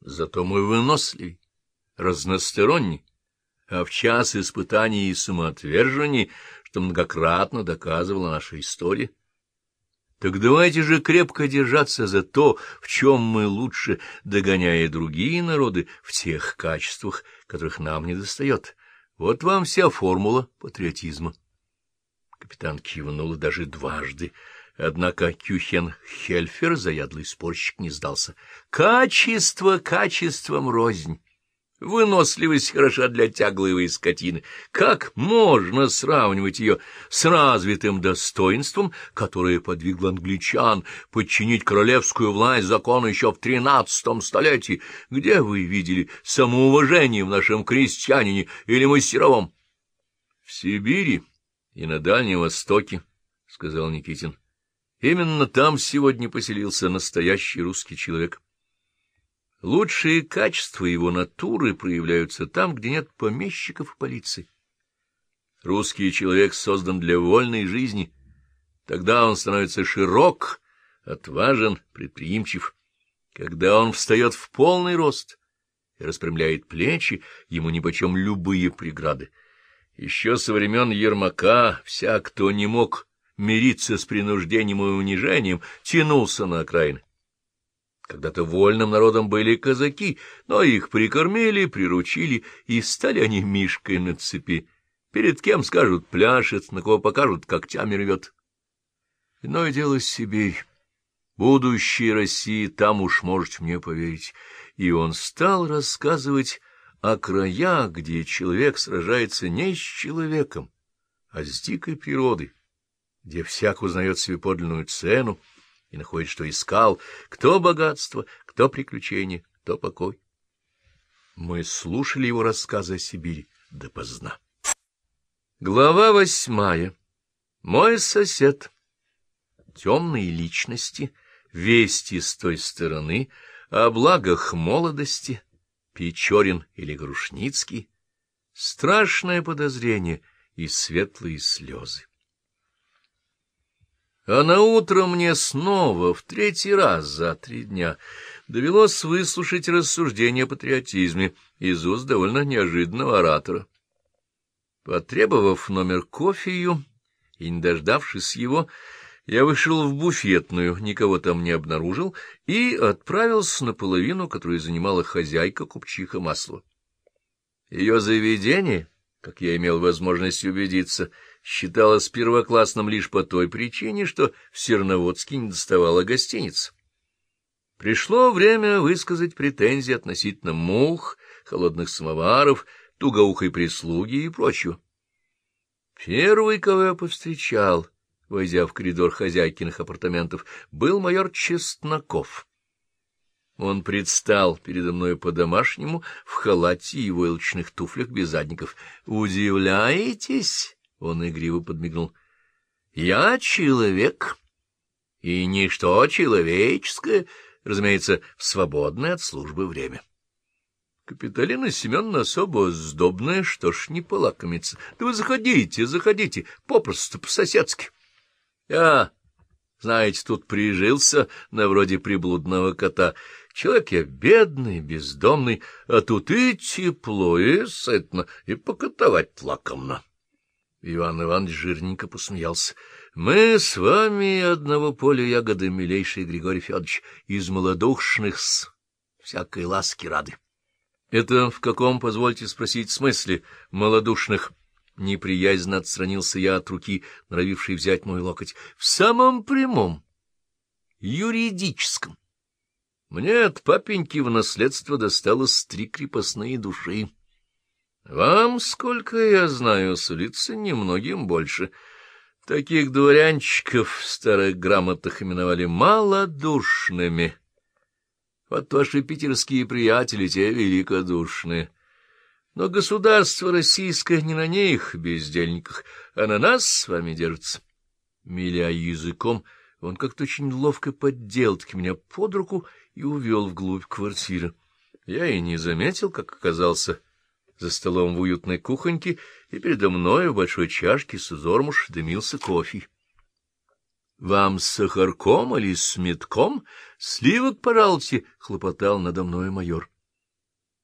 Зато мы выносливы, разносторонни, а в час испытаний и самоотвержений, что многократно доказывала наша история. Так давайте же крепко держаться за то, в чем мы лучше, догоняя другие народы в тех качествах, которых нам недостает. Вот вам вся формула патриотизма. Капитан кивнул даже дважды. Однако Кюхен-Хельфер, заядлый спорщик, не сдался. Качество качеством рознь. Выносливость хороша для тягловой скотины. Как можно сравнивать ее с развитым достоинством, которое подвигло англичан подчинить королевскую власть закону еще в тринадцатом столетии? Где вы видели самоуважение в нашем крестьянине или мастеровом? — В Сибири и на Дальнем Востоке, — сказал Никитин. Именно там сегодня поселился настоящий русский человек. Лучшие качества его натуры проявляются там, где нет помещиков и полиции. Русский человек создан для вольной жизни. Тогда он становится широк, отважен, предприимчив. Когда он встает в полный рост и распрямляет плечи, ему нипочем любые преграды. Еще со времен Ермака вся, кто не мог мириться с принуждением и унижением, тянулся на окраины. Когда-то вольным народом были казаки, но их прикормили, приручили, и стали они мишкой на цепи. Перед кем скажут пляшет, на кого покажут когтями рвет. Иное дело Сибирь. Будущее России там уж можете мне поверить. И он стал рассказывать о краях, где человек сражается не с человеком, а с дикой природой где всяк узнает себе подлинную цену и находит, что искал, кто богатство, кто приключение, кто покой. Мы слушали его рассказы о Сибири допоздна. Глава восьмая. Мой сосед. Темные личности, вести с той стороны, о благах молодости, Печорин или Грушницкий, страшное подозрение и светлые слезы. А на утро мне снова, в третий раз за три дня, довелось выслушать рассуждения о патриотизме из уст довольно неожиданного оратора. Потребовав номер кофею и не дождавшись его, я вышел в буфетную, никого там не обнаружил, и отправился на половину, которую занимала хозяйка купчиха масла. Ее заведение, как я имел возможность убедиться, — считалось первоклассным лишь по той причине, что в Серноводске не доставало гостиниц. Пришло время высказать претензии относительно мух, холодных самоваров, тугоухой прислуги и прочего. Первый, кого я повстречал, войдя в коридор хозяйкиных апартаментов, был майор Чесноков. Он предстал передо мной по-домашнему в халате и войлочных туфлях без задников. «Удивляетесь?» Он игриво подмигнул. — Я человек, и ничто человеческое, разумеется, в свободное от службы время. Капиталина Семеновна особо сдобная, что ж не полакомиться. Да вы заходите, заходите, попросту, по-соседски. Я, знаете, тут прижился на вроде приблудного кота. Человек я бедный, бездомный, а тут и тепло, и сытно, и покатовать лакомно. Иван Иванович жирненько посмеялся. — Мы с вами одного поля ягоды, милейший Григорий Федорович, из малодушных с всякой ласки рады. — Это в каком, позвольте спросить, смысле малодушных? Неприязненно отстранился я от руки, норовившей взять мой локоть. — В самом прямом, юридическом. Мне от папеньки в наследство досталось три крепостные души. Вам, сколько я знаю, сулится немногим больше. Таких дворянчиков в старых грамотах именовали малодушными. Вот ваши питерские приятели, те великодушные. Но государство российское не на них, бездельниках, а на нас с вами держится. Миля языком, он как-то очень ловко поддел-таки меня под руку и увел вглубь квартиры. Я и не заметил, как оказался за столом в уютной кухоньке, и передо мной в большой чашке с узормуш дымился кофе. Вам с сахарком или с метком? Сливок, пожалуйте, — хлопотал надо мною майор.